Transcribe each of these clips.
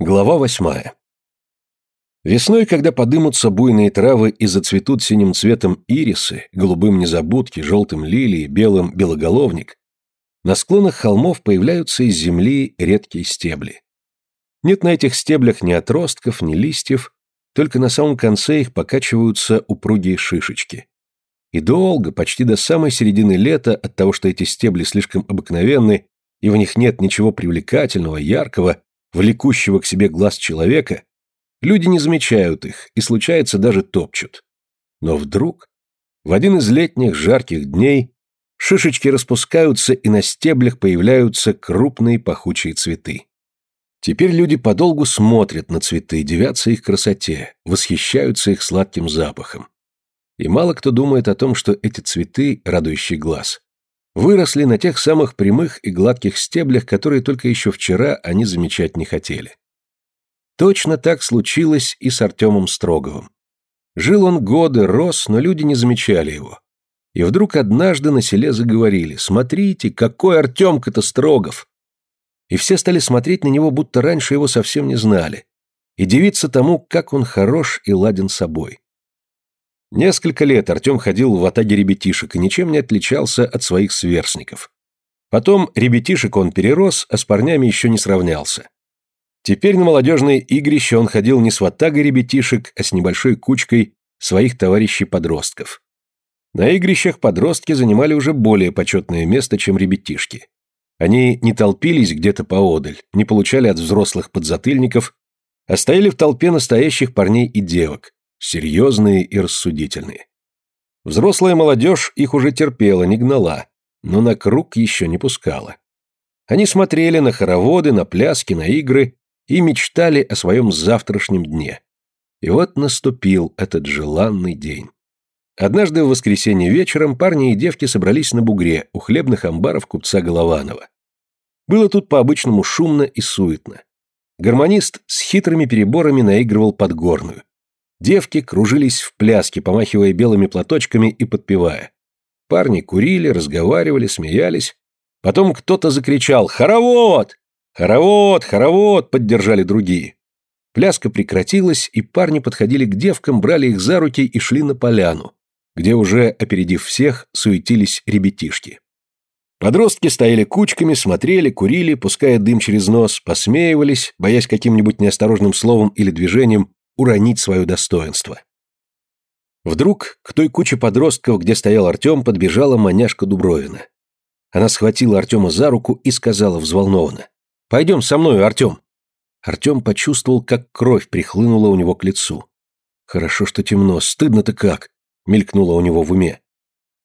Глава восьмая. Весной, когда подымутся буйные травы и зацветут синим цветом ирисы, голубым незабудки, желтым лилии, белым белоголовник, на склонах холмов появляются из земли редкие стебли. Нет на этих стеблях ни отростков, ни листьев, только на самом конце их покачиваются упругие шишечки. И долго, почти до самой середины лета, от того, что эти стебли слишком обыкновенны и в них нет ничего привлекательного, яркого, влекущего к себе глаз человека, люди не замечают их и, случается, даже топчут. Но вдруг, в один из летних жарких дней, шишечки распускаются и на стеблях появляются крупные пахучие цветы. Теперь люди подолгу смотрят на цветы, дивятся их красоте, восхищаются их сладким запахом. И мало кто думает о том, что эти цветы, радующие глаз, выросли на тех самых прямых и гладких стеблях, которые только еще вчера они замечать не хотели. Точно так случилось и с Артемом Строговым. Жил он годы, рос, но люди не замечали его. И вдруг однажды на селе заговорили «Смотрите, какой Артемка-то Строгов!» И все стали смотреть на него, будто раньше его совсем не знали, и дивиться тому, как он хорош и ладен собой. Несколько лет Артем ходил в атаге ребятишек и ничем не отличался от своих сверстников. Потом ребятишек он перерос, а с парнями еще не сравнялся. Теперь на молодежные игрища он ходил не с ватагой ребятишек, а с небольшой кучкой своих товарищей-подростков. На игрищах подростки занимали уже более почетное место, чем ребятишки. Они не толпились где-то поодаль, не получали от взрослых подзатыльников, а стояли в толпе настоящих парней и девок, серьезные и рассудительные. Взрослая молодежь их уже терпела, не гнала, но на круг еще не пускала. Они смотрели на хороводы, на пляски, на игры и мечтали о своем завтрашнем дне. И вот наступил этот желанный день. Однажды в воскресенье вечером парни и девки собрались на бугре у хлебных амбаров купца Голованова. Было тут по-обычному шумно и суетно. Гармонист с хитрыми переборами наигрывал подгорную. Девки кружились в пляске, помахивая белыми платочками и подпевая. Парни курили, разговаривали, смеялись. Потом кто-то закричал «Хоровод! Хоровод! Хоровод!» поддержали другие. Пляска прекратилась, и парни подходили к девкам, брали их за руки и шли на поляну, где уже, опередив всех, суетились ребятишки. Подростки стояли кучками, смотрели, курили, пуская дым через нос, посмеивались, боясь каким-нибудь неосторожным словом или движением уронить свое достоинство. Вдруг к той куче подростков, где стоял Артем, подбежала маняшка Дубровина. Она схватила Артема за руку и сказала взволнованно. «Пойдем со мной, Артем». Артем почувствовал, как кровь прихлынула у него к лицу. «Хорошо, что темно, стыдно-то как», — мелькнуло у него в уме.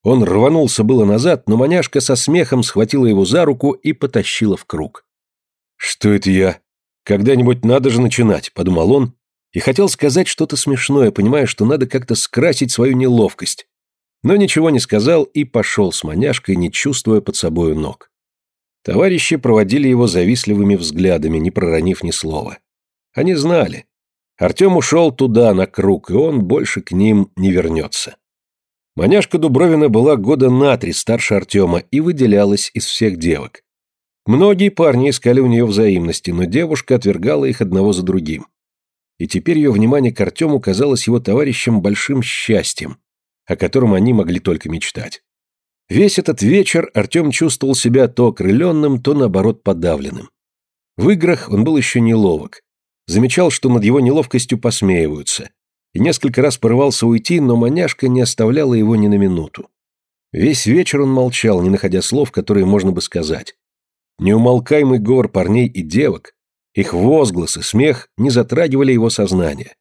Он рванулся было назад, но маняшка со смехом схватила его за руку и потащила в круг. «Что это я? Когда-нибудь надо же начинать», — подумал он и хотел сказать что-то смешное, понимая, что надо как-то скрасить свою неловкость. Но ничего не сказал и пошел с маняшкой, не чувствуя под собою ног. Товарищи проводили его завистливыми взглядами, не проронив ни слова. Они знали. Артем ушел туда, на круг, и он больше к ним не вернется. Маняшка Дубровина была года на три старше Артема и выделялась из всех девок. Многие парни искали у нее взаимности, но девушка отвергала их одного за другим и теперь ее внимание к Артему казалось его товарищем большим счастьем, о котором они могли только мечтать. Весь этот вечер Артем чувствовал себя то окрыленным, то наоборот подавленным. В играх он был еще неловок. Замечал, что над его неловкостью посмеиваются. И несколько раз порывался уйти, но маняшка не оставляла его ни на минуту. Весь вечер он молчал, не находя слов, которые можно бы сказать. Неумолкаемый говор парней и девок, их возгласы, смех не затрагивали его сознание.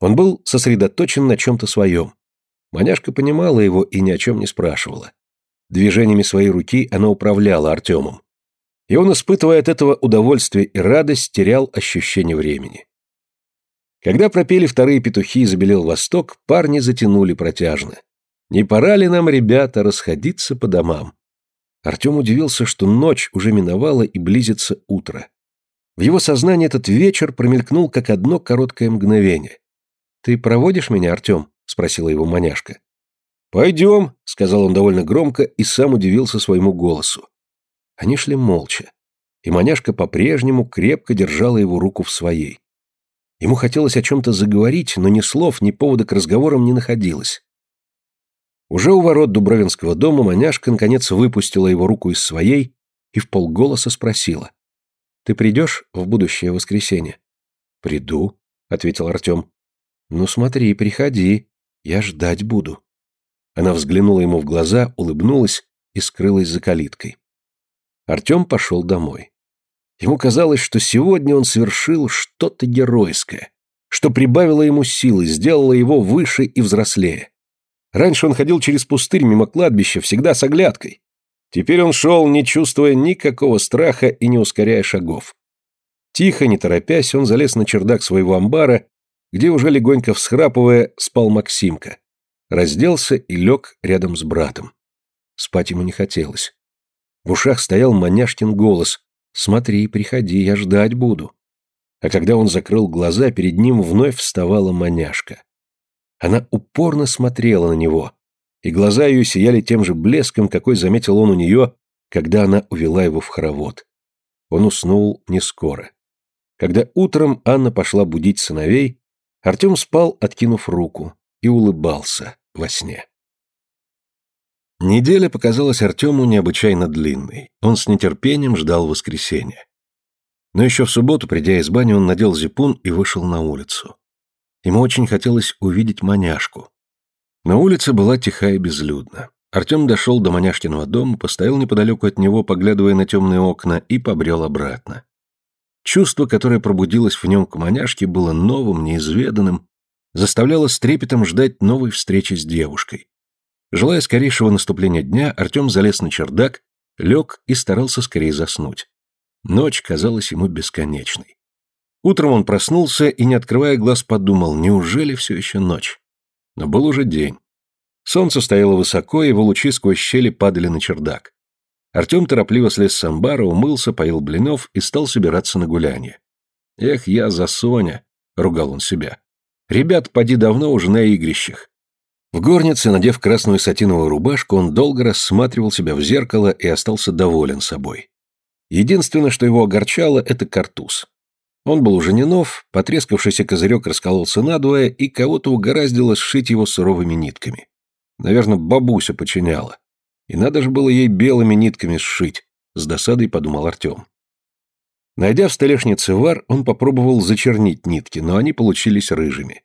Он был сосредоточен на чем-то своем. Маняшка понимала его и ни о чем не спрашивала. Движениями своей руки она управляла Артемом. И он, испытывая от этого удовольствие и радость, терял ощущение времени. Когда пропели вторые петухи и забелел восток, парни затянули протяжно. Не пора ли нам, ребята, расходиться по домам? Артем удивился, что ночь уже миновала и близится утро. В его сознании этот вечер промелькнул как одно короткое мгновение. «Ты проводишь меня, Артем?» – спросила его маняшка. «Пойдем», – сказал он довольно громко и сам удивился своему голосу. Они шли молча. и маняшка по-прежнему крепко держала его руку в своей. Ему хотелось о чем-то заговорить, но ни слов, ни повода к разговорам не находилось. Уже у ворот Дубровинского дома маняшка наконец выпустила его руку из своей и в полголоса спросила. «Ты придешь в будущее воскресенье?» «Приду», — ответил Артем. «Ну смотри, приходи, я ждать буду». Она взглянула ему в глаза, улыбнулась и скрылась за калиткой. Артем пошел домой. Ему казалось, что сегодня он совершил что-то геройское, что прибавило ему силы, сделало его выше и взрослее. Раньше он ходил через пустырь мимо кладбища, всегда с оглядкой. Теперь он шел, не чувствуя никакого страха и не ускоряя шагов. Тихо, не торопясь, он залез на чердак своего амбара, где уже легонько всхрапывая спал Максимка. Разделся и лег рядом с братом. Спать ему не хотелось. В ушах стоял маняшкин голос «Смотри, приходи, я ждать буду». А когда он закрыл глаза, перед ним вновь вставала маняшка. Она упорно смотрела на него, и глаза ее сияли тем же блеском, какой заметил он у нее, когда она увела его в хоровод. Он уснул не скоро. Когда утром Анна пошла будить сыновей, Артем спал, откинув руку, и улыбался во сне. Неделя показалась Артему необычайно длинной. Он с нетерпением ждал воскресенья. Но еще в субботу, придя из бани, он надел зипун и вышел на улицу. Ему очень хотелось увидеть маняшку. На улице была тиха и безлюдна. Артем дошел до маняшкиного дома, постоял неподалеку от него, поглядывая на темные окна, и побрел обратно. Чувство, которое пробудилось в нем к маняшке, было новым, неизведанным, заставляло с трепетом ждать новой встречи с девушкой. Желая скорейшего наступления дня, Артем залез на чердак, лег и старался скорее заснуть. Ночь казалась ему бесконечной. Утром он проснулся и, не открывая глаз, подумал, неужели все еще ночь? Но был уже день. Солнце стояло высоко, его лучи сквозь щели падали на чердак. Артем торопливо слез с амбара, умылся, поил блинов и стал собираться на гуляние. «Эх, я за Соня!» — ругал он себя. «Ребят, поди давно уже на игрищах. В горнице, надев красную сатиновую рубашку, он долго рассматривал себя в зеркало и остался доволен собой. Единственное, что его огорчало, это картуз. Он был уже не нов, потрескавшийся козырек раскололся надвое, и кого-то угораздило сшить его суровыми нитками. Наверное, бабуся починяла. И надо же было ей белыми нитками сшить, с досадой подумал Артем. Найдя в столешнице вар, он попробовал зачернить нитки, но они получились рыжими.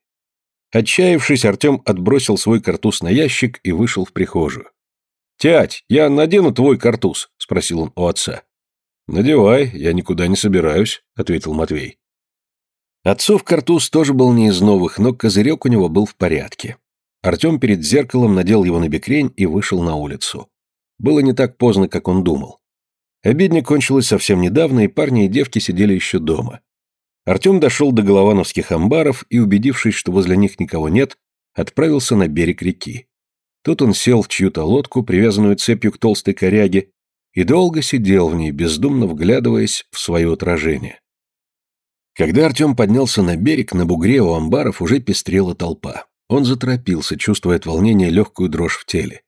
Отчаявшись, Артем отбросил свой картуз на ящик и вышел в прихожую. «Тять, я надену твой картуз?» – спросил он у отца. «Надевай, я никуда не собираюсь», – ответил Матвей. Отцов картуз тоже был не из новых, но козырек у него был в порядке. Артем перед зеркалом надел его на бекрень и вышел на улицу. Было не так поздно, как он думал. Обедня кончилась совсем недавно, и парни и девки сидели еще дома. Артем дошел до головановских амбаров и, убедившись, что возле них никого нет, отправился на берег реки. Тут он сел в чью-то лодку, привязанную цепью к толстой коряге, и долго сидел в ней, бездумно вглядываясь в свое отражение. Когда Артем поднялся на берег, на бугре у амбаров уже пестрела толпа. Он заторопился, чувствуя от волнения легкую дрожь в теле.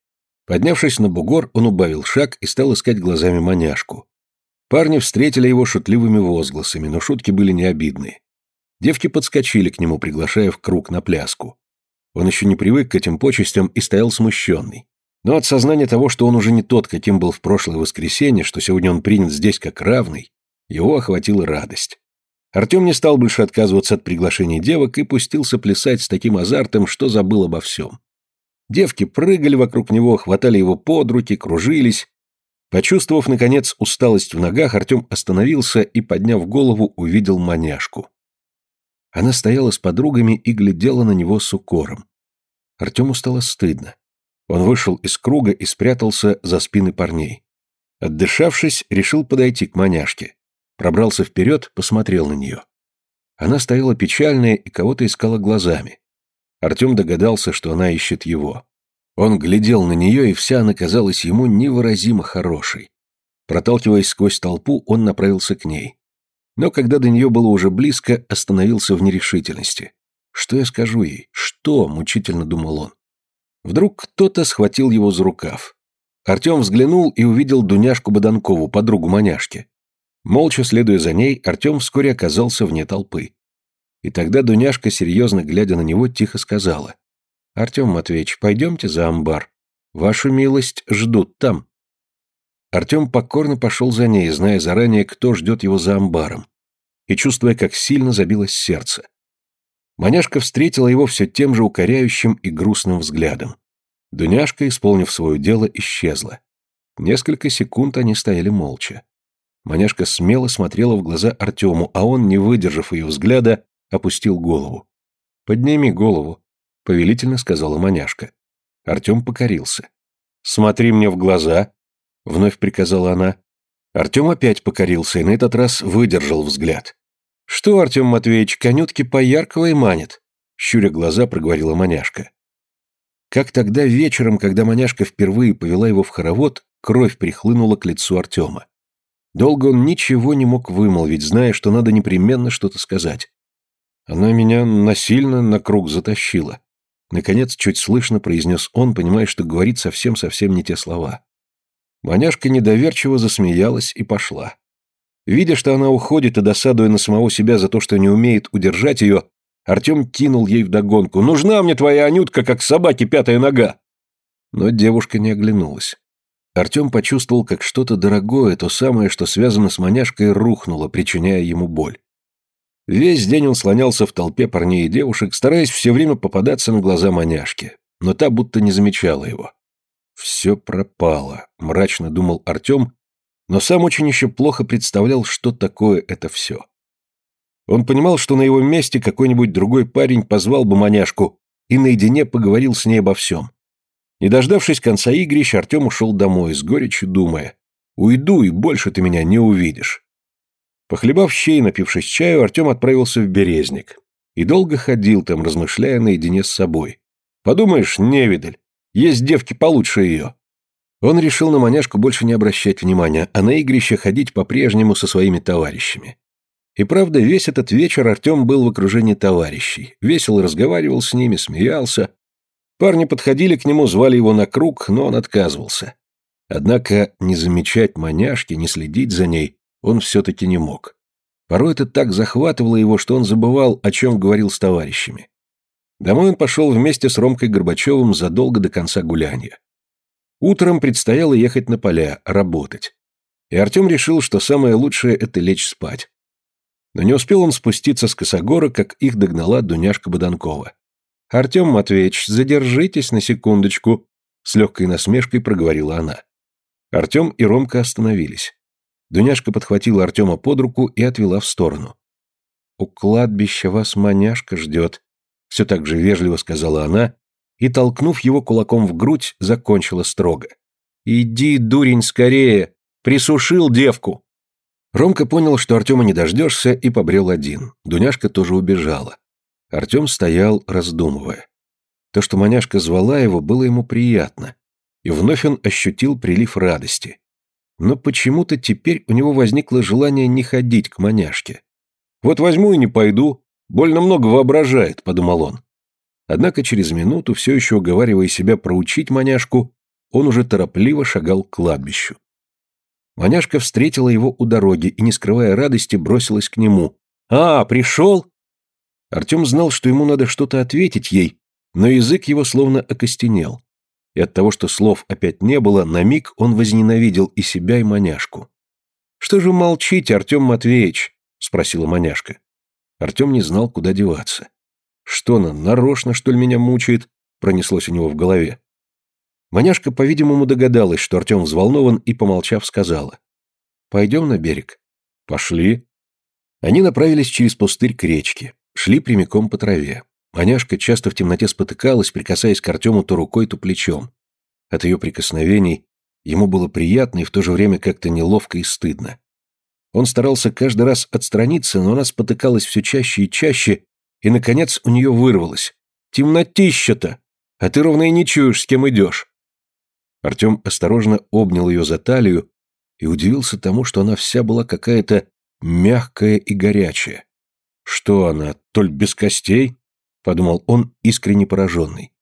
Поднявшись на бугор, он убавил шаг и стал искать глазами маняшку. Парни встретили его шутливыми возгласами, но шутки были не обидные. Девки подскочили к нему, приглашая в круг на пляску. Он еще не привык к этим почестям и стоял смущенный. Но от сознания того, что он уже не тот, каким был в прошлое воскресенье, что сегодня он принят здесь как равный, его охватила радость. Артем не стал больше отказываться от приглашений девок и пустился плясать с таким азартом, что забыл обо всем. Девки прыгали вокруг него, хватали его под руки, кружились, Почувствовав, наконец, усталость в ногах, Артем остановился и, подняв голову, увидел маняшку. Она стояла с подругами и глядела на него с укором. Артему стало стыдно. Он вышел из круга и спрятался за спины парней. Отдышавшись, решил подойти к маняшке. Пробрался вперед, посмотрел на нее. Она стояла печальная и кого-то искала глазами. Артем догадался, что она ищет его. Он глядел на нее, и вся она казалась ему невыразимо хорошей. Проталкиваясь сквозь толпу, он направился к ней. Но когда до нее было уже близко, остановился в нерешительности. «Что я скажу ей? Что?» – мучительно думал он. Вдруг кто-то схватил его за рукав. Артем взглянул и увидел Дуняшку Боданкову, подругу маняшки. Молча следуя за ней, Артем вскоре оказался вне толпы. И тогда Дуняшка, серьезно глядя на него, тихо сказала. «Артем Матвеевич, пойдемте за амбар. Вашу милость ждут там». Артем покорно пошел за ней, зная заранее, кто ждет его за амбаром, и чувствуя, как сильно забилось сердце. Маняшка встретила его все тем же укоряющим и грустным взглядом. Дуняшка, исполнив свое дело, исчезла. Несколько секунд они стояли молча. Маняшка смело смотрела в глаза Артему, а он, не выдержав ее взгляда, опустил голову. «Подними голову», — повелительно сказала Маняшка. Артем покорился. «Смотри мне в глаза», — вновь приказала она. Артем опять покорился и на этот раз выдержал взгляд. «Что, Артем Матвеевич, конютки пояркого и манит?» Щуря глаза, проговорила Маняшка. Как тогда вечером, когда Маняшка впервые повела его в хоровод, кровь прихлынула к лицу Артема. Долго он ничего не мог вымолвить, зная, что надо непременно что-то сказать. Она меня насильно на круг затащила. Наконец, чуть слышно произнес он, понимая, что говорит совсем-совсем не те слова. Маняшка недоверчиво засмеялась и пошла. Видя, что она уходит и досадуя на самого себя за то, что не умеет удержать ее, Артем кинул ей вдогонку. «Нужна мне твоя Анютка, как собаке пятая нога!» Но девушка не оглянулась. Артем почувствовал, как что-то дорогое, то самое, что связано с маняшкой, рухнуло, причиняя ему боль. Весь день он слонялся в толпе парней и девушек, стараясь все время попадаться на глаза маняшки, но та будто не замечала его. «Все пропало», — мрачно думал Артем, но сам очень еще плохо представлял, что такое это все. Он понимал, что на его месте какой-нибудь другой парень позвал бы маняшку и наедине поговорил с ней обо всем. Не дождавшись конца игрищ, Артем ушел домой, с горечью думая. «Уйду, и больше ты меня не увидишь». Похлебав щей, напившись чаю, Артем отправился в Березник. И долго ходил там, размышляя наедине с собой. Подумаешь, невидаль, есть девки получше ее. Он решил на маняшку больше не обращать внимания, а на игрище ходить по-прежнему со своими товарищами. И правда, весь этот вечер Артем был в окружении товарищей, весело разговаривал с ними, смеялся, Парни подходили к нему, звали его на круг, но он отказывался. Однако не замечать маняшки, не следить за ней он все-таки не мог. Порой это так захватывало его, что он забывал, о чем говорил с товарищами. Домой он пошел вместе с Ромкой Горбачевым задолго до конца гуляния. Утром предстояло ехать на поля, работать. И Артем решил, что самое лучшее – это лечь спать. Но не успел он спуститься с косогора, как их догнала Дуняшка Боданкова. «Артем Матвеевич, задержитесь на секундочку», — с легкой насмешкой проговорила она. Артем и Ромка остановились. Дуняшка подхватила Артема под руку и отвела в сторону. «У кладбища вас маняшка ждет», — все так же вежливо сказала она, и, толкнув его кулаком в грудь, закончила строго. «Иди, дурень, скорее! Присушил девку!» Ромка понял, что Артема не дождешься, и побрел один. Дуняшка тоже убежала. Артем стоял, раздумывая. То, что маняшка звала его, было ему приятно, и вновь он ощутил прилив радости. Но почему-то теперь у него возникло желание не ходить к маняшке. «Вот возьму и не пойду, больно много воображает», — подумал он. Однако через минуту, все еще уговаривая себя проучить маняшку, он уже торопливо шагал к кладбищу. Маняшка встретила его у дороги и, не скрывая радости, бросилась к нему. «А, пришел?» Артем знал, что ему надо что-то ответить ей, но язык его словно окостенел. И от того, что слов опять не было, на миг он возненавидел и себя, и маняшку. «Что же молчите, Артем Матвеевич?» – спросила маняшка. Артем не знал, куда деваться. «Что она, нарочно, что ли, меня мучает?» – пронеслось у него в голове. Маняшка, по-видимому, догадалась, что Артем взволнован, и, помолчав, сказала. «Пойдем на берег». «Пошли». Они направились через пустырь к речке. Шли прямиком по траве. Маняшка часто в темноте спотыкалась, прикасаясь к Артему то рукой, то плечом. От ее прикосновений ему было приятно и в то же время как-то неловко и стыдно. Он старался каждый раз отстраниться, но она спотыкалась все чаще и чаще, и, наконец, у нее вырвалось. «Темнотища-то! А ты ровно и не чуешь, с кем идешь!» Артем осторожно обнял ее за талию и удивился тому, что она вся была какая-то мягкая и горячая. Что она, толь без костей? Подумал он, искренне пораженный.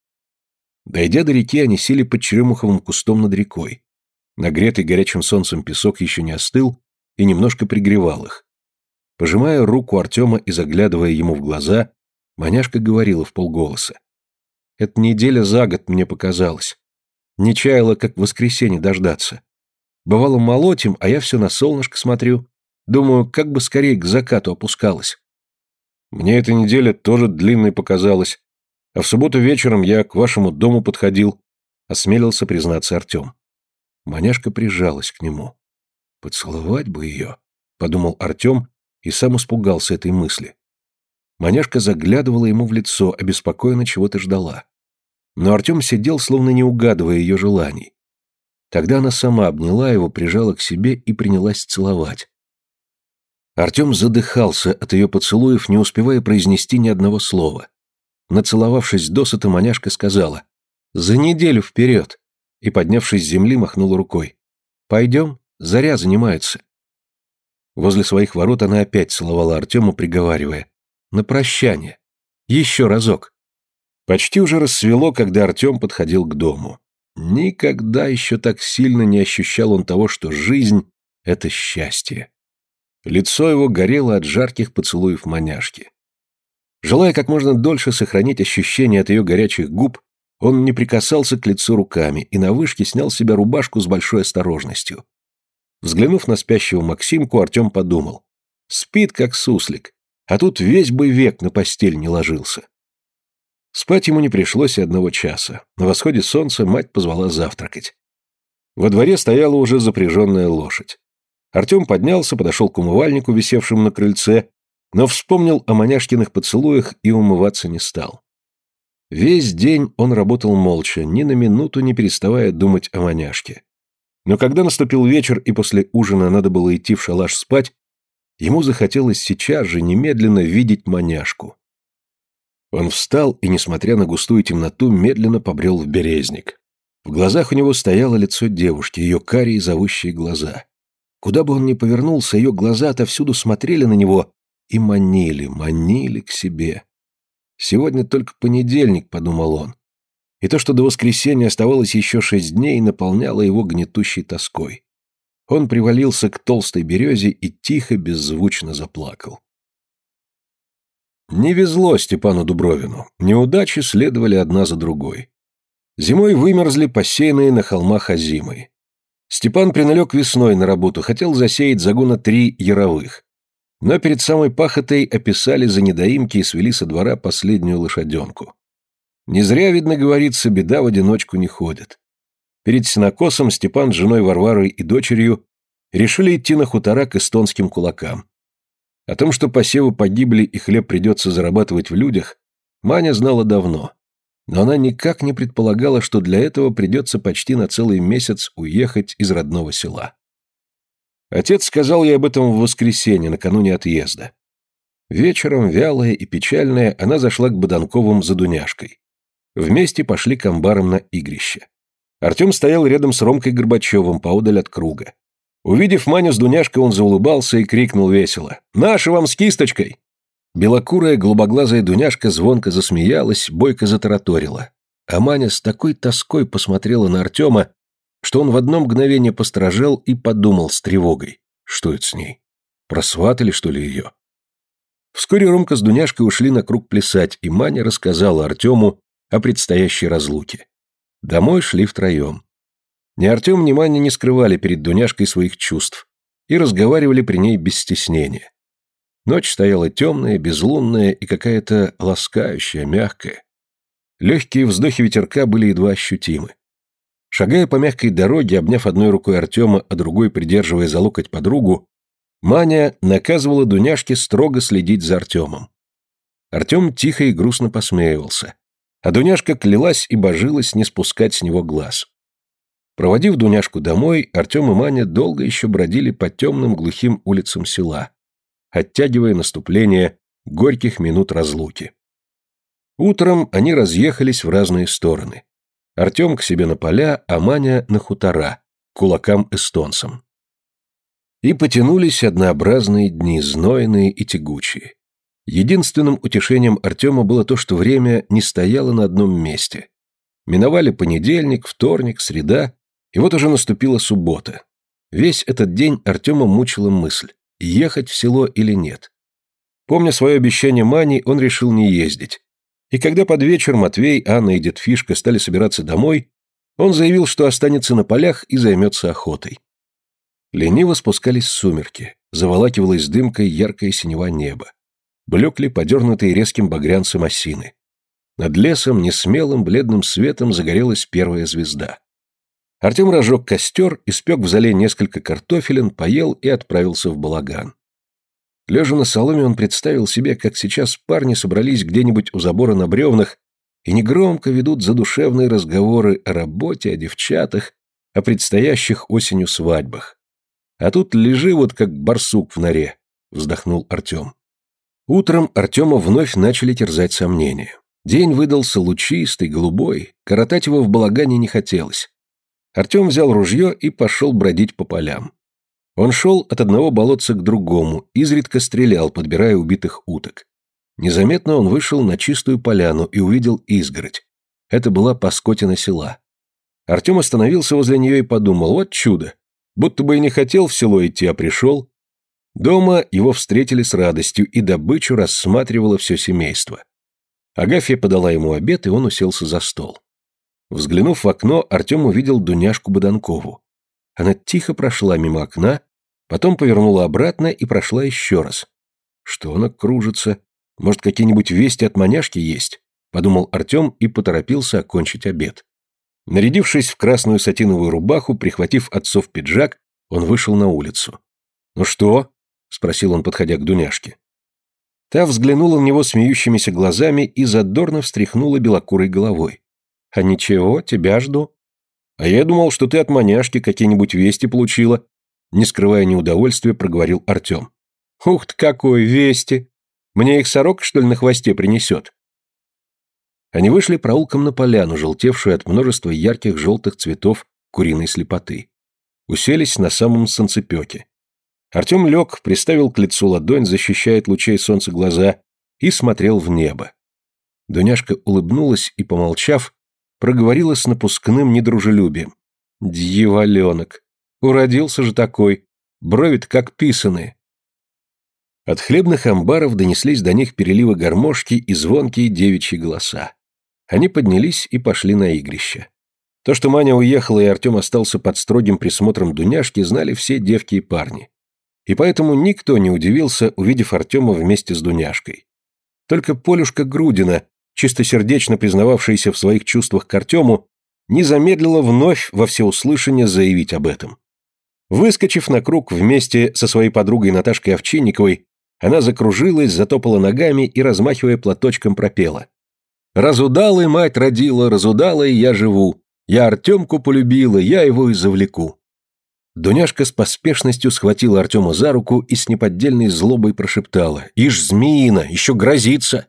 Дойдя до реки, они сели под черемуховым кустом над рекой. Нагретый горячим солнцем песок еще не остыл, и немножко пригревал их. Пожимая руку Артема и заглядывая ему в глаза, маняшка говорила в полголоса. «Эта неделя за год мне показалась. Не чаяла, как в воскресенье дождаться. Бывало, молотим, а я все на солнышко смотрю. Думаю, как бы скорее к закату опускалась. Мне эта неделя тоже длинной показалась. А в субботу вечером я к вашему дому подходил, осмелился признаться Артем. Маняшка прижалась к нему. Поцеловать бы ее, подумал Артем и сам испугался этой мысли. Маняшка заглядывала ему в лицо, обеспокоенно чего-то ждала. Но Артем сидел, словно не угадывая ее желаний. Тогда она сама обняла его, прижала к себе и принялась целовать. Артем задыхался от ее поцелуев, не успевая произнести ни одного слова. Нацеловавшись досыта, маняшка сказала «За неделю вперед!» и, поднявшись с земли, махнула рукой. «Пойдем, заря занимается». Возле своих ворот она опять целовала Артема, приговаривая «На прощание! Еще разок!» Почти уже рассвело, когда Артем подходил к дому. Никогда еще так сильно не ощущал он того, что жизнь — это счастье. Лицо его горело от жарких поцелуев маняшки. Желая как можно дольше сохранить ощущение от ее горячих губ, он не прикасался к лицу руками и на вышке снял с себя рубашку с большой осторожностью. Взглянув на спящего Максимку, Артем подумал. Спит, как суслик, а тут весь бы век на постель не ложился. Спать ему не пришлось и одного часа. На восходе солнца мать позвала завтракать. Во дворе стояла уже запряженная лошадь. Артем поднялся, подошел к умывальнику, висевшему на крыльце, но вспомнил о маняшкиных поцелуях и умываться не стал. Весь день он работал молча, ни на минуту не переставая думать о маняшке. Но когда наступил вечер и после ужина надо было идти в шалаш спать, ему захотелось сейчас же немедленно видеть маняшку. Он встал и, несмотря на густую темноту, медленно побрел в березник. В глазах у него стояло лицо девушки, ее карие зовущие глаза. Куда бы он ни повернулся, ее глаза отовсюду смотрели на него и манили, манили к себе. Сегодня только понедельник, подумал он. И то, что до воскресенья оставалось еще шесть дней, наполняло его гнетущей тоской. Он привалился к толстой березе и тихо, беззвучно заплакал. Не везло Степану Дубровину. Неудачи следовали одна за другой. Зимой вымерзли посеянные на холмах озимы. Степан приналег весной на работу, хотел засеять загона три яровых. Но перед самой пахотой описали за недоимки и свели со двора последнюю лошаденку. Не зря, видно, говорится, беда в одиночку не ходит. Перед сенокосом Степан с женой Варварой и дочерью решили идти на хутора к эстонским кулакам. О том, что посевы погибли и хлеб придется зарабатывать в людях, Маня знала давно но она никак не предполагала, что для этого придется почти на целый месяц уехать из родного села. Отец сказал ей об этом в воскресенье, накануне отъезда. Вечером, вялая и печальная, она зашла к Боданковым за Дуняшкой. Вместе пошли к амбарам на игрище. Артем стоял рядом с Ромкой Горбачевым, поодаль от круга. Увидев Маню с Дуняшкой, он заулыбался и крикнул весело. «Наши вам с кисточкой!» Белокурая, голубоглазая Дуняшка звонко засмеялась, бойко затараторила. А Маня с такой тоской посмотрела на Артема, что он в одно мгновение постражал и подумал с тревогой. Что это с ней? Просватали, что ли, ее? Вскоре Ромка с Дуняшкой ушли на круг плясать, и Маня рассказала Артему о предстоящей разлуке. Домой шли втроем. Ни Артем, ни Маня не скрывали перед Дуняшкой своих чувств и разговаривали при ней без стеснения. Ночь стояла темная, безлунная и какая-то ласкающая, мягкая. Легкие вздохи ветерка были едва ощутимы. Шагая по мягкой дороге, обняв одной рукой Артема, а другой придерживая за локоть подругу, Маня наказывала Дуняшке строго следить за Артемом. Артем тихо и грустно посмеивался, а Дуняшка клялась и божилась не спускать с него глаз. Проводив Дуняшку домой, Артем и Маня долго еще бродили по темным глухим улицам села, оттягивая наступление горьких минут разлуки. Утром они разъехались в разные стороны. Артем к себе на поля, а Маня на хутора, кулакам-эстонцам. И потянулись однообразные дни, знойные и тягучие. Единственным утешением Артема было то, что время не стояло на одном месте. Миновали понедельник, вторник, среда, и вот уже наступила суббота. Весь этот день Артема мучила мысль, ехать в село или нет. Помня свое обещание Мани, он решил не ездить. И когда под вечер Матвей, Анна и дед Фишка стали собираться домой, он заявил, что останется на полях и займется охотой. Лениво спускались сумерки, заволакивалась дымкой яркое синева небо. Блекли подернутые резким багрянцем осины. Над лесом несмелым бледным светом загорелась первая звезда. Артем разжег костер, испек в зале несколько картофелин, поел и отправился в балаган. Лежа на соломе, он представил себе, как сейчас парни собрались где-нибудь у забора на бревнах и негромко ведут задушевные разговоры о работе, о девчатах, о предстоящих осенью свадьбах. А тут лежи вот как барсук в норе, вздохнул Артем. Утром Артема вновь начали терзать сомнения. День выдался лучистый, голубой, коротать его в балагане не хотелось. Артем взял ружье и пошел бродить по полям. Он шел от одного болотца к другому, изредка стрелял, подбирая убитых уток. Незаметно он вышел на чистую поляну и увидел изгородь. Это была Паскотина села. Артем остановился возле нее и подумал, вот чудо, будто бы и не хотел в село идти, а пришел. Дома его встретили с радостью, и добычу рассматривало все семейство. Агафья подала ему обед, и он уселся за стол. Взглянув в окно, Артем увидел Дуняшку Боданкову. Она тихо прошла мимо окна, потом повернула обратно и прошла еще раз. Что она кружится? Может, какие-нибудь вести от маняшки есть? Подумал Артем и поторопился окончить обед. Нарядившись в красную сатиновую рубаху, прихватив отцов пиджак, он вышел на улицу. «Ну что?» — спросил он, подходя к Дуняшке. Та взглянула на него смеющимися глазами и задорно встряхнула белокурой головой. «А ничего, тебя жду». «А я думал, что ты от маняшки какие-нибудь вести получила», не скрывая неудовольствия, проговорил Артем. «Ух ты, какой вести! Мне их сорок, что ли, на хвосте принесет?» Они вышли проулком на поляну, желтевшую от множества ярких желтых цветов куриной слепоты. Уселись на самом солнцепеке. Артем лег, приставил к лицу ладонь, защищая от лучей солнца глаза, и смотрел в небо. Дуняшка улыбнулась и, помолчав, проговорила с напускным недружелюбием. «Дьяволенок! Уродился же такой! брови как писаные!» От хлебных амбаров донеслись до них переливы гармошки и звонкие девичьи голоса. Они поднялись и пошли на игрище. То, что Маня уехала и Артем остался под строгим присмотром Дуняшки, знали все девки и парни. И поэтому никто не удивился, увидев Артема вместе с Дуняшкой. Только Полюшка Грудина, чистосердечно признававшаяся в своих чувствах к Артему, не замедлила вновь во всеуслышание заявить об этом. Выскочив на круг вместе со своей подругой Наташкой Овчинниковой, она закружилась, затопала ногами и, размахивая платочком, пропела. «Разудалой мать родила, разудалой я живу. Я Артемку полюбила, я его и завлеку». Дуняшка с поспешностью схватила Артема за руку и с неподдельной злобой прошептала. «Ишь, змеина, еще грозится!»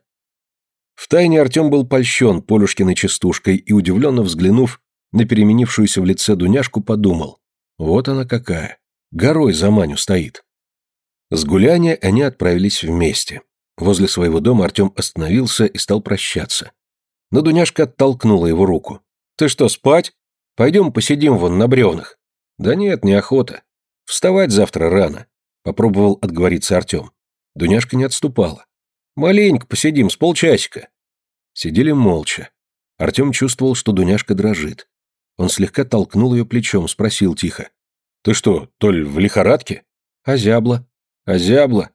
Втайне Артем был польщен Полюшкиной частушкой и, удивленно взглянув на переменившуюся в лице Дуняшку, подумал. Вот она какая. Горой за Маню стоит. С гуляния они отправились вместе. Возле своего дома Артем остановился и стал прощаться. Но Дуняшка оттолкнула его руку. «Ты что, спать? Пойдем посидим вон на бревнах». «Да нет, неохота. Вставать завтра рано», — попробовал отговориться Артем. Дуняшка не отступала. «Маленько посидим, с полчасика». Сидели молча. Артем чувствовал, что Дуняшка дрожит. Он слегка толкнул ее плечом, спросил тихо. «Ты что, Толь, в лихорадке?» «Озябла». «Озябла?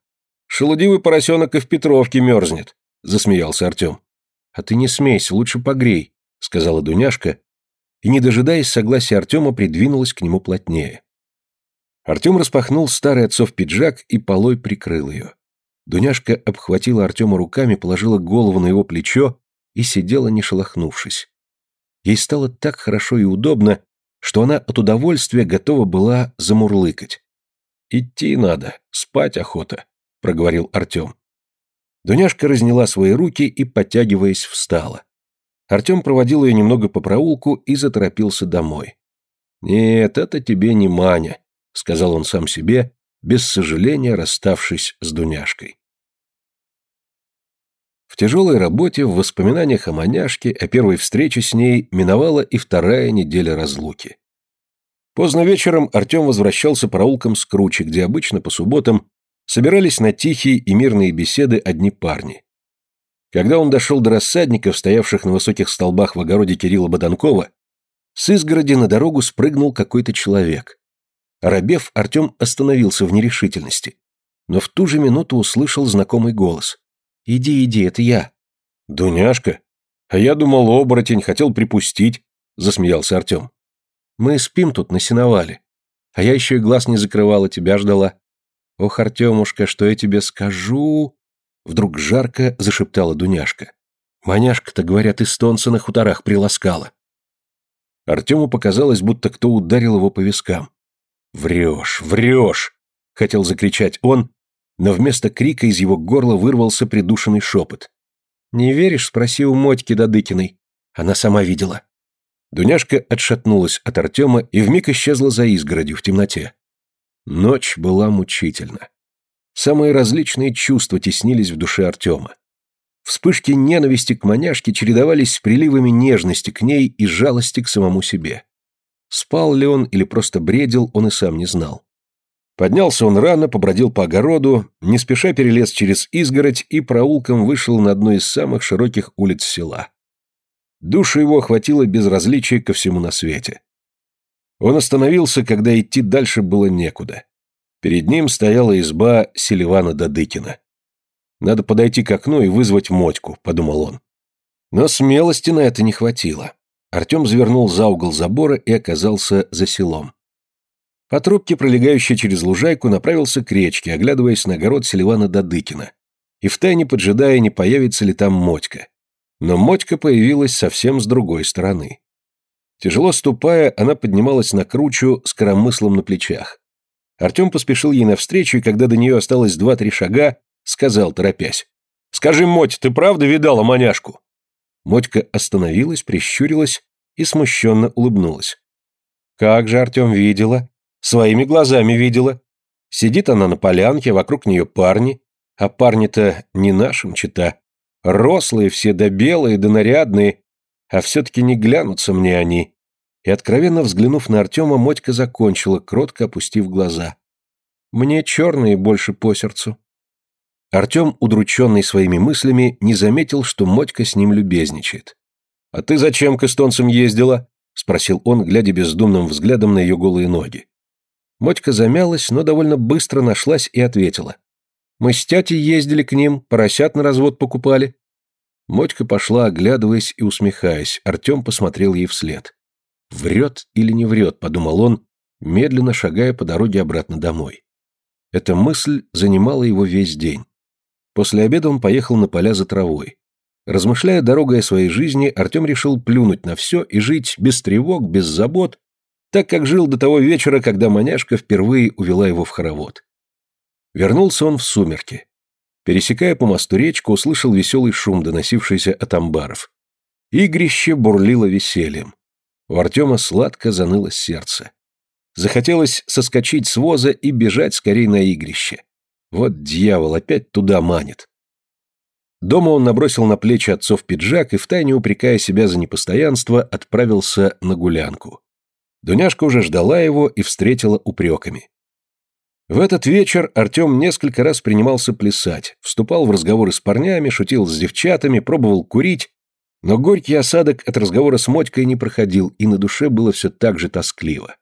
Шелудивый поросенок и в Петровке мерзнет», — засмеялся Артем. «А ты не смейся, лучше погрей», — сказала Дуняшка, и, не дожидаясь согласия Артема, придвинулась к нему плотнее. Артем распахнул старый отцов пиджак и полой прикрыл ее. Дуняшка обхватила Артема руками, положила голову на его плечо и сидела, не шелохнувшись. Ей стало так хорошо и удобно, что она от удовольствия готова была замурлыкать. «Идти надо, спать охота», — проговорил Артем. Дуняшка разняла свои руки и, подтягиваясь, встала. Артем проводил ее немного по проулку и заторопился домой. «Нет, это тебе не Маня», — сказал он сам себе, без сожаления расставшись с Дуняшкой. В тяжелой работе, в воспоминаниях о маняшке, о первой встрече с ней миновала и вторая неделя разлуки. Поздно вечером Артем возвращался по проулкам с кручи, где обычно по субботам собирались на тихие и мирные беседы одни парни. Когда он дошел до рассадников, стоявших на высоких столбах в огороде Кирилла Боданкова, с изгороди на дорогу спрыгнул какой-то человек. Рабев, Артем остановился в нерешительности, но в ту же минуту услышал знакомый голос. «Иди, иди, это я». «Дуняшка? А я думал, оборотень, хотел припустить», — засмеялся Артем. Мы спим тут на сеновале. А я еще и глаз не закрывала, тебя ждала. Ох, Артемушка, что я тебе скажу...» Вдруг жарко зашептала Дуняшка. «Маняшка-то, говорят, эстонца на хуторах приласкала». Артему показалось, будто кто ударил его по вискам. «Врешь, врешь!» — хотел закричать он, но вместо крика из его горла вырвался придушенный шепот. «Не веришь?» — спроси у Мотьки Дадыкиной. Она сама видела. Дуняшка отшатнулась от Артема и вмиг исчезла за изгородью в темноте. Ночь была мучительна. Самые различные чувства теснились в душе Артема. Вспышки ненависти к маняшке чередовались с приливами нежности к ней и жалости к самому себе. Спал ли он или просто бредил, он и сам не знал. Поднялся он рано, побродил по огороду, не спеша перелез через изгородь и проулком вышел на одну из самых широких улиц села. Душу его охватило безразличие ко всему на свете. Он остановился, когда идти дальше было некуда. Перед ним стояла изба Селивана Дадыкина. «Надо подойти к окну и вызвать Мотьку», — подумал он. Но смелости на это не хватило. Артем завернул за угол забора и оказался за селом. По трубке, пролегающей через лужайку, направился к речке, оглядываясь на огород Селивана Дадыкина, и втайне поджидая, не появится ли там Мотька. Но Мотька появилась совсем с другой стороны. Тяжело ступая, она поднималась на кручу с коромыслом на плечах. Артем поспешил ей навстречу, и когда до нее осталось два-три шага, сказал, торопясь. «Скажи, Моть, ты правда видала маняшку?» Мотька остановилась, прищурилась и смущенно улыбнулась. «Как же Артем видела? Своими глазами видела. Сидит она на полянке, вокруг нее парни, а парни-то не нашим чита. Рослые все да белые да нарядные, а все-таки не глянутся мне они. И, откровенно взглянув на Артема, Мотька закончила, кротко опустив глаза. Мне черные больше по сердцу. Артем, удрученный своими мыслями, не заметил, что Мотька с ним любезничает. «А ты зачем к эстонцам ездила?» — спросил он, глядя бездумным взглядом на ее голые ноги. Мотька замялась, но довольно быстро нашлась и ответила. Мы с тятей ездили к ним, поросят на развод покупали. Мотька пошла, оглядываясь и усмехаясь. Артем посмотрел ей вслед. «Врет или не врет?» – подумал он, медленно шагая по дороге обратно домой. Эта мысль занимала его весь день. После обеда он поехал на поля за травой. Размышляя дорогой о своей жизни, Артем решил плюнуть на все и жить без тревог, без забот, так как жил до того вечера, когда маняшка впервые увела его в хоровод. Вернулся он в сумерки. Пересекая по мосту речку, услышал веселый шум, доносившийся от амбаров. Игрище бурлило весельем. У Артема сладко заныло сердце. Захотелось соскочить с воза и бежать скорее на игрище. Вот дьявол опять туда манит. Дома он набросил на плечи отцов пиджак и, втайне упрекая себя за непостоянство, отправился на гулянку. Дуняшка уже ждала его и встретила упреками. В этот вечер Артем несколько раз принимался плясать, вступал в разговоры с парнями, шутил с девчатами, пробовал курить, но горький осадок от разговора с Мотькой не проходил, и на душе было все так же тоскливо.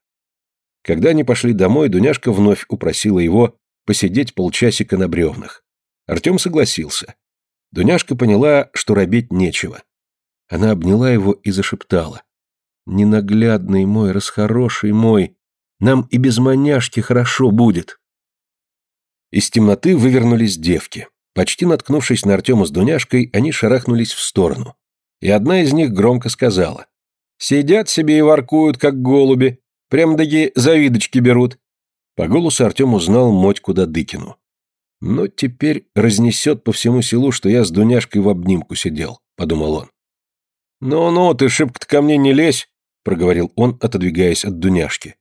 Когда они пошли домой, Дуняшка вновь упросила его посидеть полчасика на бревнах. Артем согласился. Дуняшка поняла, что робить нечего. Она обняла его и зашептала. «Ненаглядный мой, расхороший мой, нам и без маняшки хорошо будет. Из темноты вывернулись девки. Почти наткнувшись на Артема с Дуняшкой, они шарахнулись в сторону. И одна из них громко сказала. «Сидят себе и воркуют, как голуби. Прям-таки завидочки берут». По голосу Артем узнал Мотьку Дадыкину. «Но теперь разнесет по всему селу, что я с Дуняшкой в обнимку сидел», — подумал он. «Ну-ну, ты шибко-то ко мне не лезь», — проговорил он, отодвигаясь от Дуняшки.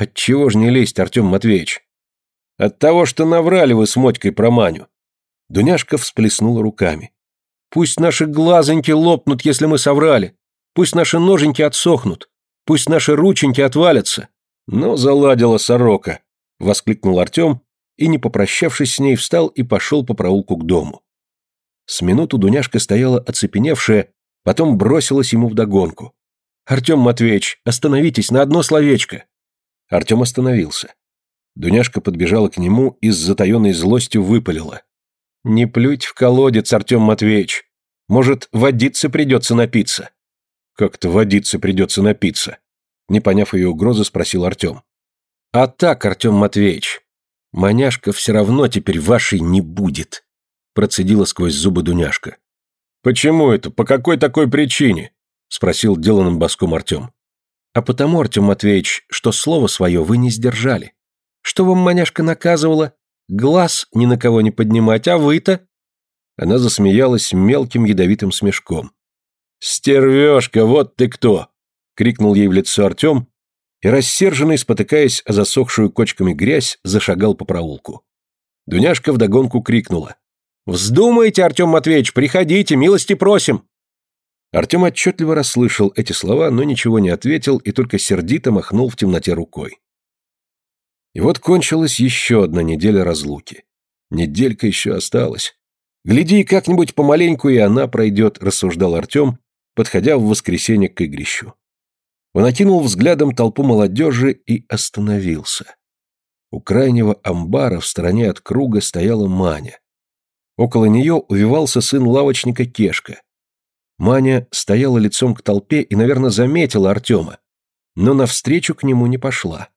Отчего ж не лезть, Артем Матвеевич? От того, что наврали вы с Мотькой про Маню. Дуняшка всплеснула руками. Пусть наши глазоньки лопнут, если мы соврали. Пусть наши ноженьки отсохнут. Пусть наши рученьки отвалятся. «Ну, заладила сорока!» — воскликнул Артем и, не попрощавшись с ней, встал и пошел по проулку к дому. С минуту Дуняшка стояла оцепеневшая, потом бросилась ему вдогонку. «Артем Матвеевич, остановитесь на одно словечко!» Артем остановился. Дуняшка подбежала к нему и с затаенной злостью выпалила. «Не плюйте в колодец, Артем Матвеевич. Может, водиться придется напиться?» «Как-то водиться придется напиться?» Не поняв ее угрозы, спросил Артем. «А так, Артем Матвеевич, маняшка все равно теперь вашей не будет», процедила сквозь зубы Дуняшка. «Почему это? По какой такой причине?» спросил деланным боском Артем. «А потому, Артем Матвеевич, что слово свое вы не сдержали. Что вам маняшка наказывала? Глаз ни на кого не поднимать, а вы-то?» Она засмеялась мелким ядовитым смешком. «Стервешка, вот ты кто!» — крикнул ей в лицо Артем, и, рассерженный, спотыкаясь о засохшую кочками грязь, зашагал по проулку. Дуняшка вдогонку крикнула. «Вздумайте, Артем Матвеевич, приходите, милости просим!» Артем отчетливо расслышал эти слова, но ничего не ответил и только сердито махнул в темноте рукой. И вот кончилась еще одна неделя разлуки. Неделька еще осталась. Гляди, как-нибудь помаленьку и она пройдет, рассуждал Артем, подходя в воскресенье к игрищу. Он окинул взглядом толпу молодежи и остановился. У крайнего амбара в стороне от круга стояла Маня. Около нее увивался сын лавочника Кешка. Маня стояла лицом к толпе и, наверное, заметила Артема, но навстречу к нему не пошла.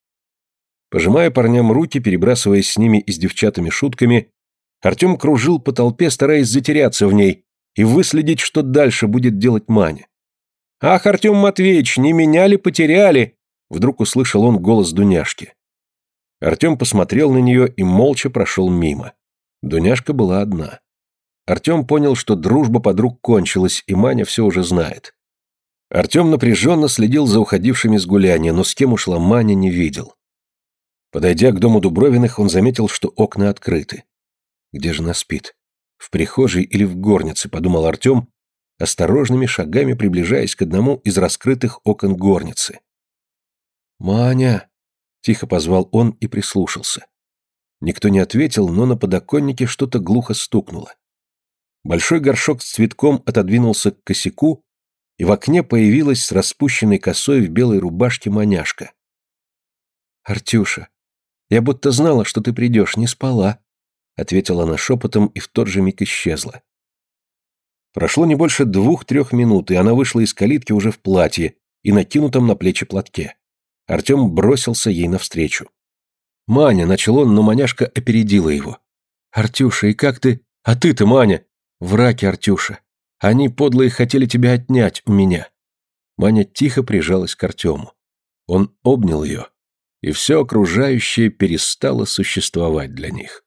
Пожимая парням руки, перебрасываясь с ними и с девчатами шутками, Артем кружил по толпе, стараясь затеряться в ней и выследить, что дальше будет делать Маня. «Ах, Артем Матвеевич, не меня ли потеряли?» Вдруг услышал он голос Дуняшки. Артем посмотрел на нее и молча прошел мимо. Дуняшка была одна. Артем понял, что дружба подруг кончилась, и Маня все уже знает. Артем напряженно следил за уходившими с гуляния, но с кем ушла Маня, не видел. Подойдя к дому Дубровиных, он заметил, что окна открыты. Где же она спит? В прихожей или в горнице, подумал Артем, осторожными шагами приближаясь к одному из раскрытых окон горницы. «Маня!» — тихо позвал он и прислушался. Никто не ответил, но на подоконнике что-то глухо стукнуло. Большой горшок с цветком отодвинулся к косяку, и в окне появилась с распущенной косой в белой рубашке маняшка. «Артюша, я будто знала, что ты придешь, не спала», ответила она шепотом и в тот же миг исчезла. Прошло не больше двух-трех минут, и она вышла из калитки уже в платье и накинутом на плечи платке. Артем бросился ей навстречу. «Маня», — начал он, но маняшка опередила его. «Артюша, и как ты...» «А ты-то, Маня!» Враки, Артюша. Они, подлые, хотели тебя отнять у меня. Маня тихо прижалась к Артему. Он обнял ее, и все окружающее перестало существовать для них.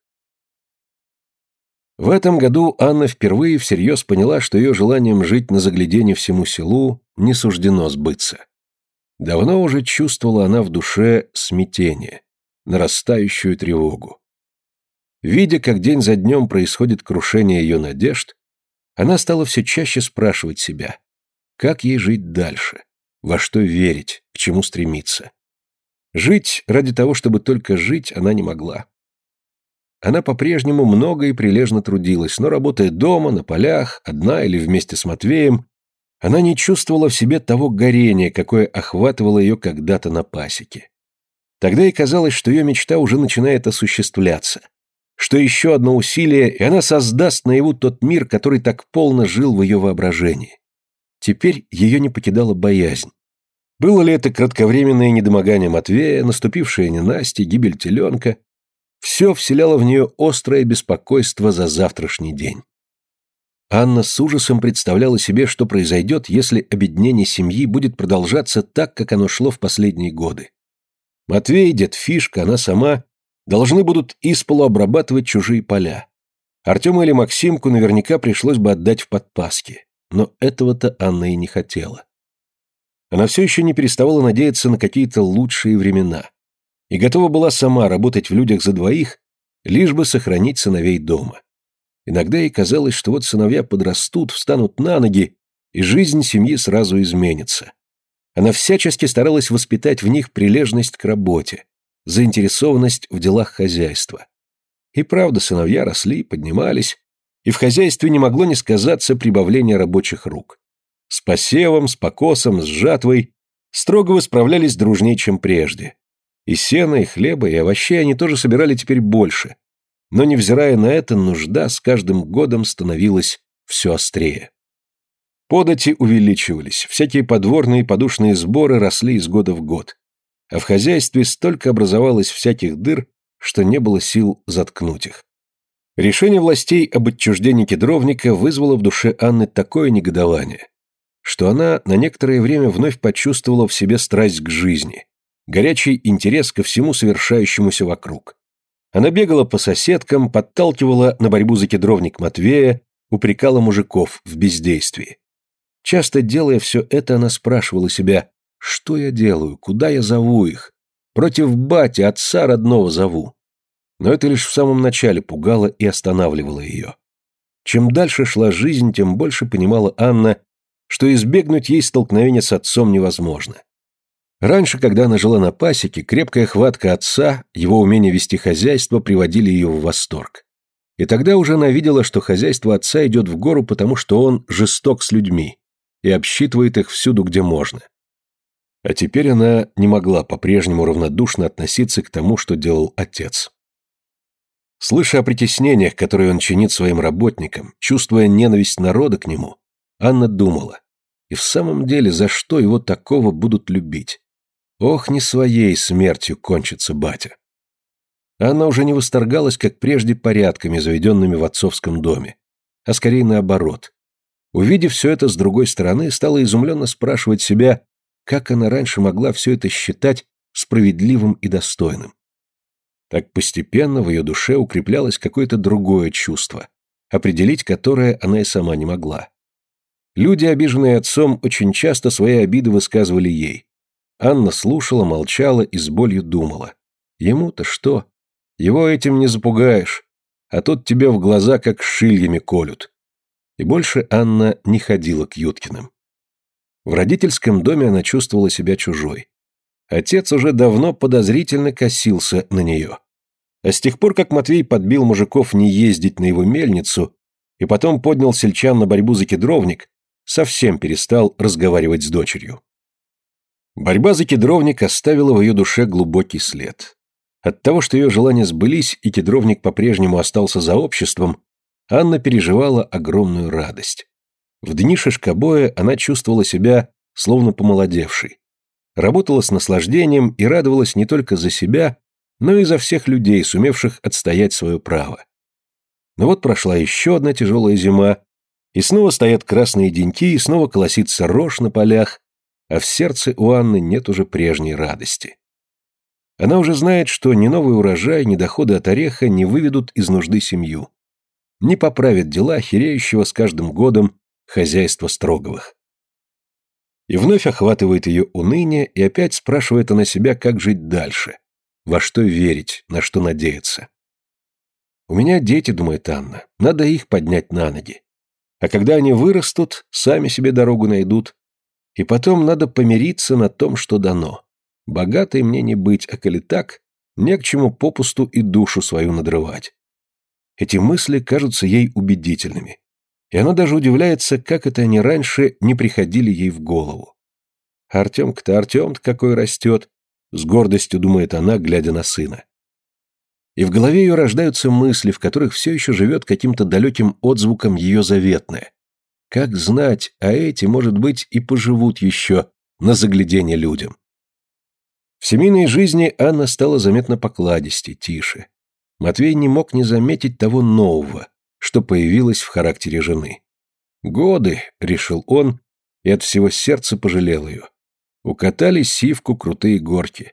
В этом году Анна впервые всерьез поняла, что ее желанием жить на загляденье всему селу не суждено сбыться. Давно уже чувствовала она в душе смятение, нарастающую тревогу. Видя, как день за днем происходит крушение ее надежд, она стала все чаще спрашивать себя, как ей жить дальше, во что верить, к чему стремиться. Жить ради того, чтобы только жить, она не могла. Она по-прежнему много и прилежно трудилась, но работая дома, на полях, одна или вместе с Матвеем, она не чувствовала в себе того горения, какое охватывало ее когда-то на пасеке. Тогда ей казалось, что ее мечта уже начинает осуществляться, что еще одно усилие, и она создаст наяву тот мир, который так полно жил в ее воображении. Теперь ее не покидала боязнь. Было ли это кратковременное недомогание Матвея, наступившая ненастье, гибель теленка? Все вселяло в нее острое беспокойство за завтрашний день. Анна с ужасом представляла себе, что произойдет, если обеднение семьи будет продолжаться так, как оно шло в последние годы. Матвей, дед Фишка, она сама должны будут исполу обрабатывать чужие поля. Артему или Максимку наверняка пришлось бы отдать в подпаски, но этого-то Анна и не хотела. Она все еще не переставала надеяться на какие-то лучшие времена и готова была сама работать в людях за двоих, лишь бы сохранить сыновей дома. Иногда ей казалось, что вот сыновья подрастут, встанут на ноги, и жизнь семьи сразу изменится. Она всячески старалась воспитать в них прилежность к работе, заинтересованность в делах хозяйства. И правда, сыновья росли, поднимались, и в хозяйстве не могло не сказаться прибавление рабочих рук. С посевом, с покосом, с жатвой строго справлялись дружнее, чем прежде. И сена, и хлеба, и овощей они тоже собирали теперь больше. Но, невзирая на это, нужда с каждым годом становилась все острее. Подати увеличивались, всякие подворные и подушные сборы росли из года в год. А в хозяйстве столько образовалось всяких дыр, что не было сил заткнуть их. Решение властей об отчуждении кедровника вызвало в душе Анны такое негодование, что она на некоторое время вновь почувствовала в себе страсть к жизни, горячий интерес ко всему совершающемуся вокруг. Она бегала по соседкам, подталкивала на борьбу за кедровник Матвея, упрекала мужиков в бездействии. Часто делая все это, она спрашивала себя, что я делаю, куда я зову их? Против бати, отца родного зову. Но это лишь в самом начале пугало и останавливало ее. Чем дальше шла жизнь, тем больше понимала Анна, что избегнуть ей столкновения с отцом невозможно. Раньше, когда она жила на пасеке, крепкая хватка отца, его умение вести хозяйство приводили ее в восторг. И тогда уже она видела, что хозяйство отца идет в гору, потому что он жесток с людьми и обсчитывает их всюду, где можно. А теперь она не могла по-прежнему равнодушно относиться к тому, что делал отец. Слыша о притеснениях, которые он чинит своим работникам, чувствуя ненависть народа к нему, Анна думала, и в самом деле за что его такого будут любить? Ох, не своей смертью кончится батя. Анна уже не восторгалась, как прежде, порядками, заведенными в отцовском доме, а скорее наоборот. Увидев все это с другой стороны, стала изумленно спрашивать себя, как она раньше могла все это считать справедливым и достойным. Так постепенно в ее душе укреплялось какое-то другое чувство, определить которое она и сама не могла. Люди, обиженные отцом, очень часто свои обиды высказывали ей. Анна слушала, молчала и с болью думала. Ему-то что? Его этим не запугаешь, а тут тебя в глаза как шильями колют. И больше Анна не ходила к Юткиным. В родительском доме она чувствовала себя чужой. Отец уже давно подозрительно косился на нее. А с тех пор, как Матвей подбил мужиков не ездить на его мельницу и потом поднял сельчан на борьбу за кедровник, совсем перестал разговаривать с дочерью. Борьба за кедровник оставила в ее душе глубокий след. От того, что ее желания сбылись и кедровник по-прежнему остался за обществом, Анна переживала огромную радость. В дни шишкобоя она чувствовала себя словно помолодевшей. Работала с наслаждением и радовалась не только за себя, но и за всех людей, сумевших отстоять свое право. Но вот прошла еще одна тяжелая зима, и снова стоят красные деньки, и снова колосится рожь на полях, а в сердце у Анны нет уже прежней радости. Она уже знает, что ни новый урожай, ни доходы от ореха не выведут из нужды семью, не поправят дела хереющего с каждым годом хозяйства Строговых. И вновь охватывает ее уныние, и опять спрашивает она себя, как жить дальше, во что верить, на что надеяться. «У меня дети», — думает Анна, — «надо их поднять на ноги. А когда они вырастут, сами себе дорогу найдут. И потом надо помириться на том, что дано. Богатой мне не быть, а коли так, не к чему попусту и душу свою надрывать. Эти мысли кажутся ей убедительными. И она даже удивляется, как это они раньше не приходили ей в голову. Артемка-то Артем-то какой растет, с гордостью думает она, глядя на сына. И в голове ее рождаются мысли, в которых все еще живет каким-то далеким отзвуком ее заветное. Как знать, а эти, может быть, и поживут еще на заглядение людям. В семейной жизни Анна стала заметно покладистей, тише. Матвей не мог не заметить того нового, что появилось в характере жены. «Годы», — решил он, и от всего сердца пожалел ее. Укатали сивку крутые горки.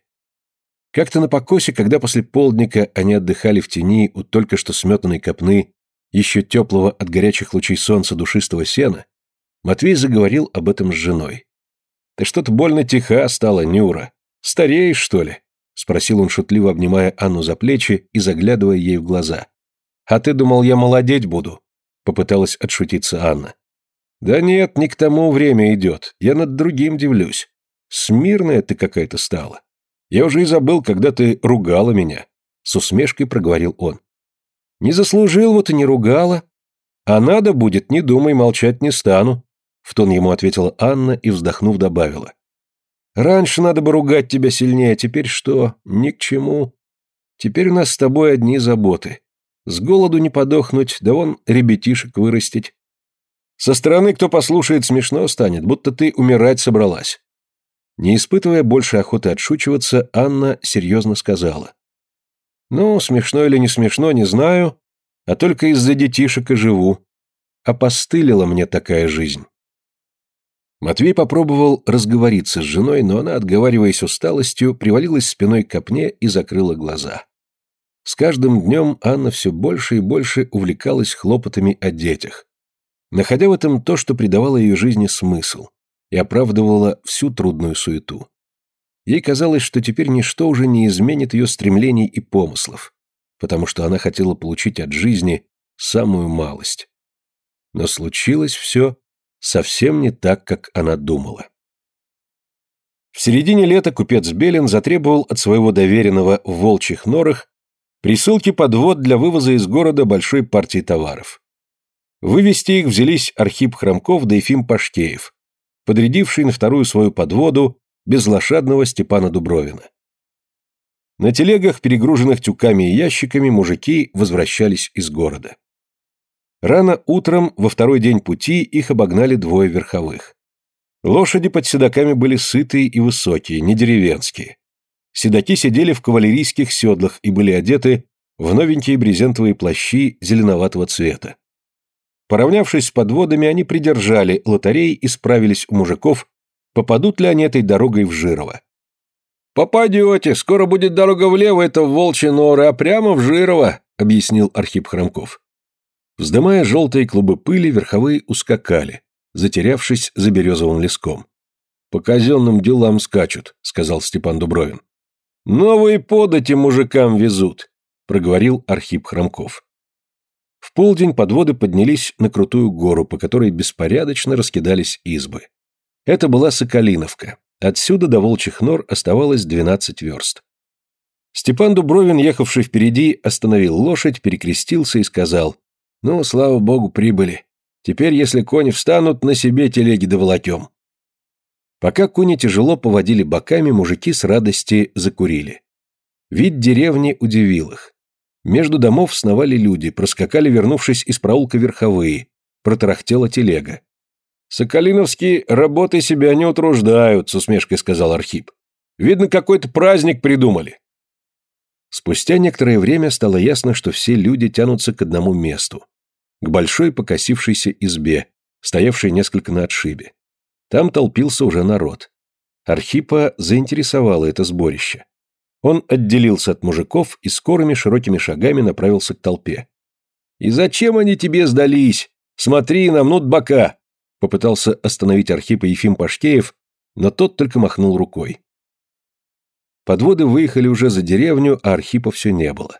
Как-то на покосе, когда после полдника они отдыхали в тени у только что сметанной копны, еще теплого от горячих лучей солнца душистого сена, Матвей заговорил об этом с женой. «Ты что-то больно тиха стала, Нюра. Стареешь, что ли?» — спросил он, шутливо обнимая Анну за плечи и заглядывая ей в глаза. «А ты думал, я молодеть буду?» — попыталась отшутиться Анна. «Да нет, не к тому время идет. Я над другим дивлюсь. Смирная ты какая-то стала. Я уже и забыл, когда ты ругала меня. С усмешкой проговорил он. Не заслужил, вот и не ругала. А надо будет, не думай, молчать не стану. В тон ему ответила Анна и, вздохнув, добавила. Раньше надо бы ругать тебя сильнее, теперь что? Ни к чему. Теперь у нас с тобой одни заботы. С голоду не подохнуть, да вон ребятишек вырастить. Со стороны кто послушает, смешно станет, будто ты умирать собралась. Не испытывая больше охоты отшучиваться, Анна серьезно сказала. «Ну, смешно или не смешно, не знаю, а только из-за детишек и живу. Опостылила мне такая жизнь». Матвей попробовал разговориться с женой, но она, отговариваясь усталостью, привалилась спиной к копне и закрыла глаза. С каждым днем Анна все больше и больше увлекалась хлопотами о детях, находя в этом то, что придавало ее жизни смысл и оправдывало всю трудную суету. Ей казалось, что теперь ничто уже не изменит ее стремлений и помыслов, потому что она хотела получить от жизни самую малость. Но случилось все совсем не так, как она думала. В середине лета купец Белин затребовал от своего доверенного в волчьих норах присылки подвод для вывоза из города большой партии товаров. Вывести их взялись Архип Хромков да Ефим Пашкеев, подрядивший на вторую свою подводу безлошадного Степана Дубровина. На телегах, перегруженных тюками и ящиками, мужики возвращались из города. Рано утром, во второй день пути, их обогнали двое верховых. Лошади под седаками были сытые и высокие, не деревенские. Седаки сидели в кавалерийских седлах и были одеты в новенькие брезентовые плащи зеленоватого цвета. Поравнявшись с подводами, они придержали лотерей и справились у мужиков, попадут ли они этой дорогой в Жирово. «Попадете, скоро будет дорога влево, это в Волчьи норы, а прямо в Жирово», — объяснил Архип Хромков. Вздымая желтые клубы пыли, верховые ускакали, затерявшись за березовым леском. «По казенным делам скачут», — сказал Степан Дубровин. «Новые подати мужикам везут», — проговорил Архип Хромков. В полдень подводы поднялись на крутую гору, по которой беспорядочно раскидались избы. Это была Соколиновка. Отсюда до Волчьих нор оставалось 12 верст. Степан Дубровин, ехавший впереди, остановил лошадь, перекрестился и сказал, «Ну, слава богу, прибыли. Теперь, если кони встанут, на себе телеги доволокем». Пока кони тяжело поводили боками, мужики с радости закурили. Вид деревни удивил их. Между домов сновали люди, проскакали, вернувшись из проулка верховые. Протарахтела телега. «Соколиновские работы себя не утруждают», — с усмешкой сказал Архип. «Видно, какой-то праздник придумали». Спустя некоторое время стало ясно, что все люди тянутся к одному месту. К большой покосившейся избе, стоявшей несколько на отшибе. Там толпился уже народ. Архипа заинтересовало это сборище. Он отделился от мужиков и скорыми широкими шагами направился к толпе. «И зачем они тебе сдались? Смотри, намнут бока!» Попытался остановить Архипа Ефим Пашкеев, но тот только махнул рукой. Подводы выехали уже за деревню, а Архипа все не было.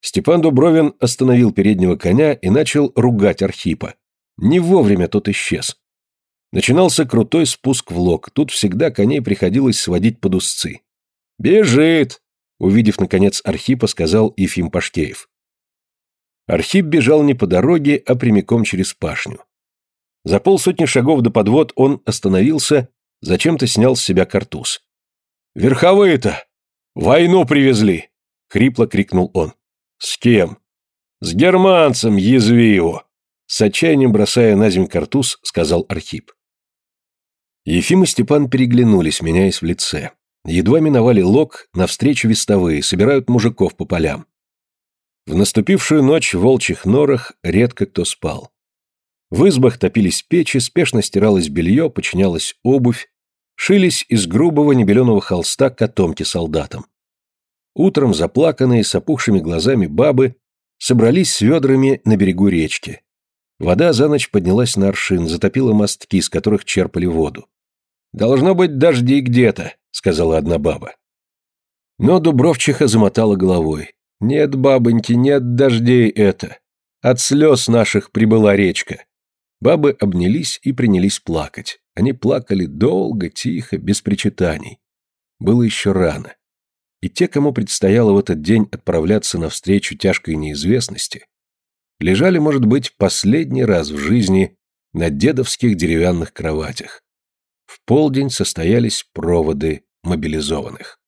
Степан Дубровин остановил переднего коня и начал ругать Архипа. Не вовремя тот исчез. Начинался крутой спуск в лог, тут всегда коней приходилось сводить под узцы. «Бежит!» — увидев, наконец, Архипа, сказал Ефим Пашкеев. Архип бежал не по дороге, а прямиком через пашню. За полсотни шагов до подвод он остановился, зачем-то снял с себя картуз. «Верховые-то! Войну привезли!» — хрипло крикнул он. «С кем?» «С германцем, язви его!» С отчаянием бросая на землю картуз, сказал Архип. Ефим и Степан переглянулись, меняясь в лице. Едва миновали лог, навстречу вестовые, собирают мужиков по полям. В наступившую ночь в волчьих норах редко кто спал. В избах топились печи, спешно стиралось белье, починялась обувь, шились из грубого небеленого холста котомки солдатам. Утром заплаканные, с опухшими глазами бабы собрались с ведрами на берегу речки. Вода за ночь поднялась на аршин, затопила мостки, с которых черпали воду. «Должно быть дожди где-то», сказала одна баба. Но Дубровчиха замотала головой. «Нет, бабоньки, нет дождей это. От слез наших прибыла речка». Бабы обнялись и принялись плакать. Они плакали долго, тихо, без причитаний. Было еще рано. И те, кому предстояло в этот день отправляться навстречу тяжкой неизвестности, лежали, может быть, последний раз в жизни на дедовских деревянных кроватях. В полдень состоялись проводы мобилизованных.